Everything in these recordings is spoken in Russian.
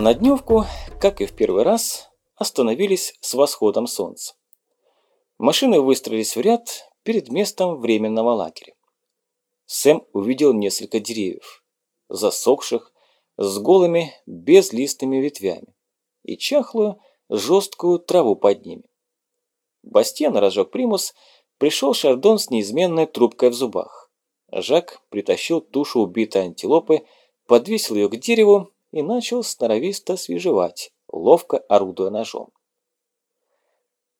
На дневку, как и в первый раз, остановились с восходом солнца. Машины выстроились в ряд перед местом временного лагеря. Сэм увидел несколько деревьев, засохших, с голыми, безлистыми ветвями, и чахлую, жесткую траву под ними. Бастиан разжег примус, пришел Шардон с неизменной трубкой в зубах. Жак притащил тушу убитой антилопы, подвесил ее к дереву и начал сноровисто свежевать, ловко орудуя ножом.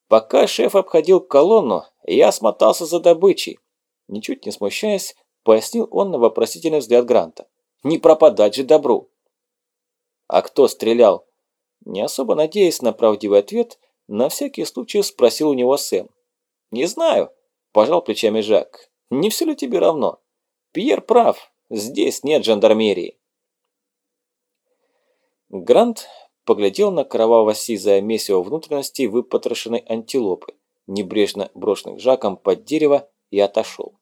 Пока шеф обходил колонну, я смотался за добычей. Ничуть не смущаясь, пояснил он на вопросительный взгляд Гранта. Не пропадать же добру. А кто стрелял? Не особо надеясь на правдивый ответ, на всякий случай спросил у него Сэм. «Не знаю», – пожал плечами Жак. «Не все ли тебе равно? Пьер прав, здесь нет жандармерии». Грант поглядел на кроваво-сизое месиво внутренностей выпотрошенной антилопы, небрежно брошенных Жаком под дерево, и отошел.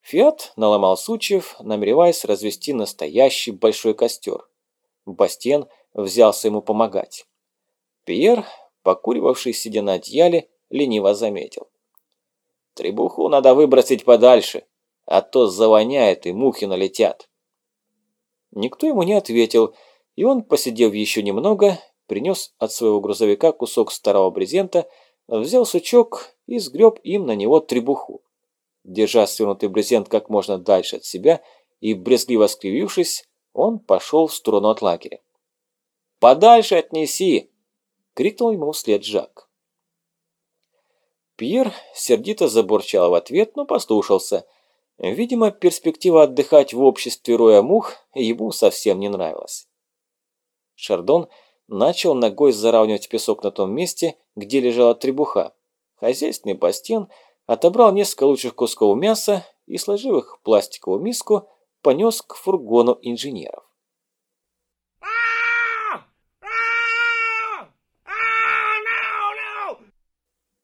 Фиат наломал сучьев, намереваясь развести настоящий большой костер. Бастен взялся ему помогать. Пьер, покуривавший, сидя на одеяле, лениво заметил. «Требуху надо выбросить подальше, а то завоняет и мухи налетят». Никто ему не ответил, и он, посидев еще немного, принес от своего грузовика кусок старого брезента, взял сучок и сгреб им на него требуху. Держа свернутый брезент как можно дальше от себя и брезгливо скривившись, он пошел в сторону от лагеря. «Подальше отнеси!» — крикнул ему вслед Жак. Пьер сердито забурчал в ответ, но послушался. Видимо, перспектива отдыхать в обществе роя мух ему совсем не нравилась. Шардон начал ногой заравнивать песок на том месте, где лежала требуха. Хозяйственный бастен отобрал несколько лучших кусков мяса и, сложив их в пластиковую миску, понес к фургону инженеров.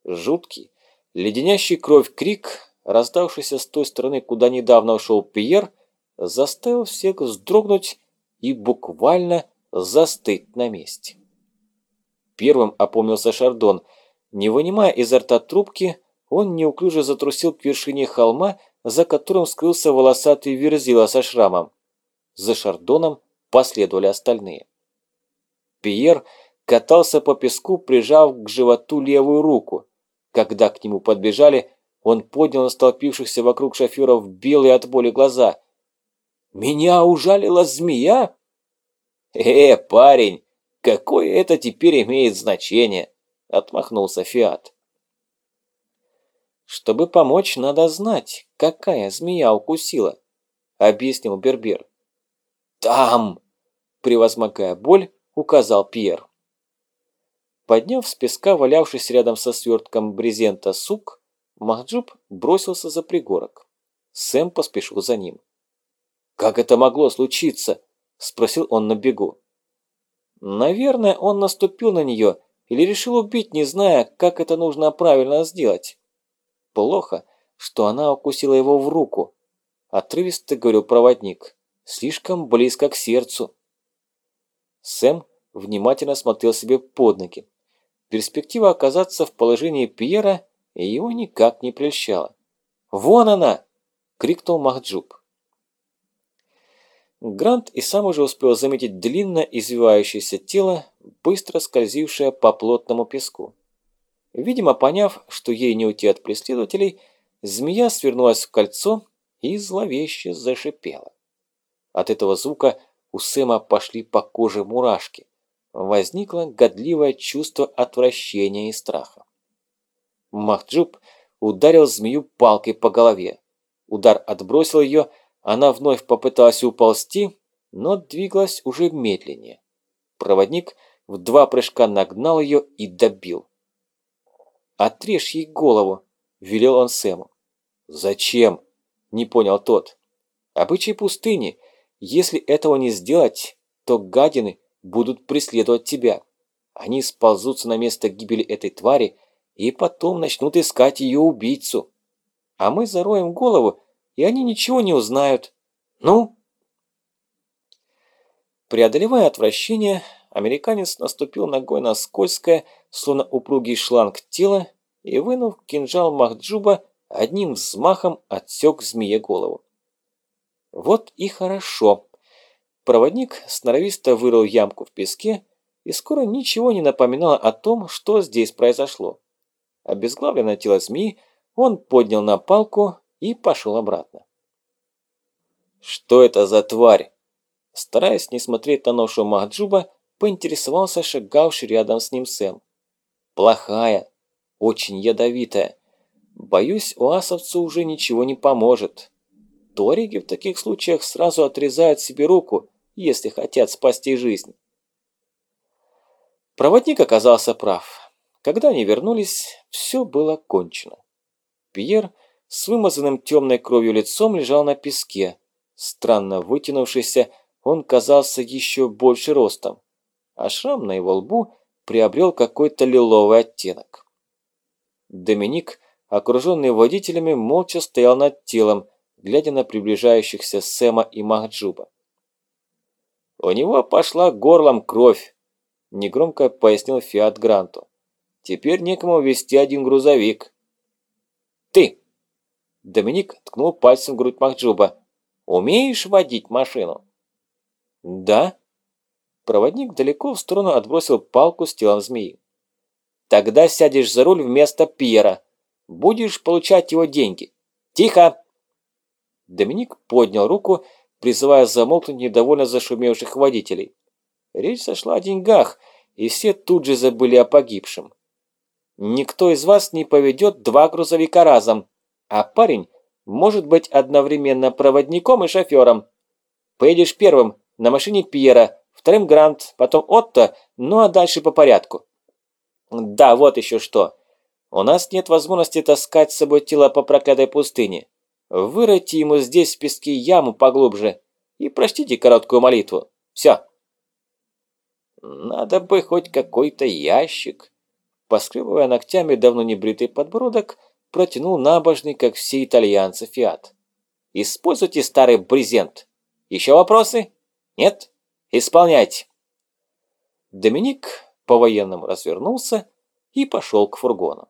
Жуткий, леденящий кровь крик, раздавшийся с той стороны, куда недавно ушел Пьер, заставил всех вздрогнуть и буквально застыть на месте. Первым опомнился Шардон. Не вынимая изо рта трубки, он неуклюже затрусил к вершине холма, за которым скрылся волосатый верзила со шрамом. За Шардоном последовали остальные. Пьер катался по песку, прижав к животу левую руку. Когда к нему подбежали, он поднял на столпившихся вокруг шоферов белые от боли глаза. «Меня ужалила змея?» «Э, парень, какое это теперь имеет значение?» – отмахнулся Фиат. «Чтобы помочь, надо знать, какая змея укусила», – объяснил Бербер. «Там!» – превозмогая боль, указал Пьер. Подняв с песка валявшись рядом со свертком брезента сук, Махджуб бросился за пригорок. Сэм поспешил за ним. «Как это могло случиться?» Спросил он на бегу. Наверное, он наступил на нее или решил убить, не зная, как это нужно правильно сделать. Плохо, что она укусила его в руку. Отрывисто говорил проводник. Слишком близко к сердцу. Сэм внимательно смотрел себе под ноги. Перспектива оказаться в положении Пьера его никак не прельщала. «Вон она!» — крикнул Махджуб. Грант и сам уже успел заметить длинно извивающееся тело, быстро скользившее по плотному песку. Видимо, поняв, что ей не уйти от преследователей, змея свернулась в кольцо и зловеще зашипела. От этого звука у Сэма пошли по коже мурашки. Возникло годливое чувство отвращения и страха. Махджуб ударил змею палкой по голове. Удар отбросил ее, она вновь попыталась уползти, но двигалась уже медленнее. Проводник в два прыжка нагнал ее и добил. «Отрежь ей голову», – велел он Сэму. «Зачем?» – не понял тот. «Обычай пустыни. Если этого не сделать, то гадины будут преследовать тебя. Они сползутся на место гибели этой твари и потом начнут искать ее убийцу. А мы зароем голову и они ничего не узнают. Ну?» Преодолевая отвращение, американец наступил ногой на скользкое, словно упругий шланг тела и, вынув кинжал Махджуба, одним взмахом отсек змее голову. Вот и хорошо. Проводник сноровисто вырыл ямку в песке, и скоро ничего не напоминало о том, что здесь произошло. Обезглавленное тело змеи он поднял на палку и пошел обратно. «Что это за тварь?» Стараясь не смотреть на ношу Махджуба, поинтересовался шагавший рядом с ним Сэм. «Плохая, очень ядовитая. Боюсь, у асовцу уже ничего не поможет. Ториги в таких случаях сразу отрезают себе руку, если хотят спасти жизнь». Проводник оказался прав. Когда они вернулись, все было кончено. Пьер с вымазанным темной кровью лицом лежал на песке. Странно вытянувшийся, он казался еще больше ростом, а шрам на его лбу приобрел какой-то лиловый оттенок. Доминик, окруженный водителями, молча стоял над телом, глядя на приближающихся Сэма и Махджуба. «У него пошла горлом кровь», – негромко пояснил Фиат Гранту. «Теперь некому вести один грузовик». «Ты!» Доминик ткнул пальцем в грудь Махджуба. «Умеешь водить машину?» «Да». Проводник далеко в сторону отбросил палку с телом змеи. «Тогда сядешь за руль вместо Пьера. Будешь получать его деньги. Тихо!» Доминик поднял руку, призывая замолкнуть недовольно зашумевших водителей. Речь сошла о деньгах, и все тут же забыли о погибшем. Никто из вас не поведет два грузовика разом, а парень может быть одновременно проводником и шофером. Поедешь первым, на машине Пьера, вторым Грант, потом Отто, ну а дальше по порядку. Да, вот еще что. У нас нет возможности таскать с собой тело по проклятой пустыне. Выройте ему здесь в песке яму поглубже и прочтите короткую молитву. Все. Надо бы хоть какой-то ящик. Поскребывая ногтями давно небритый подбородок, протянул набожный, как все итальянцы, фиат. Используйте старый брезент. Еще вопросы? Нет? Исполняйте. Доминик по-военному развернулся и пошел к фургону.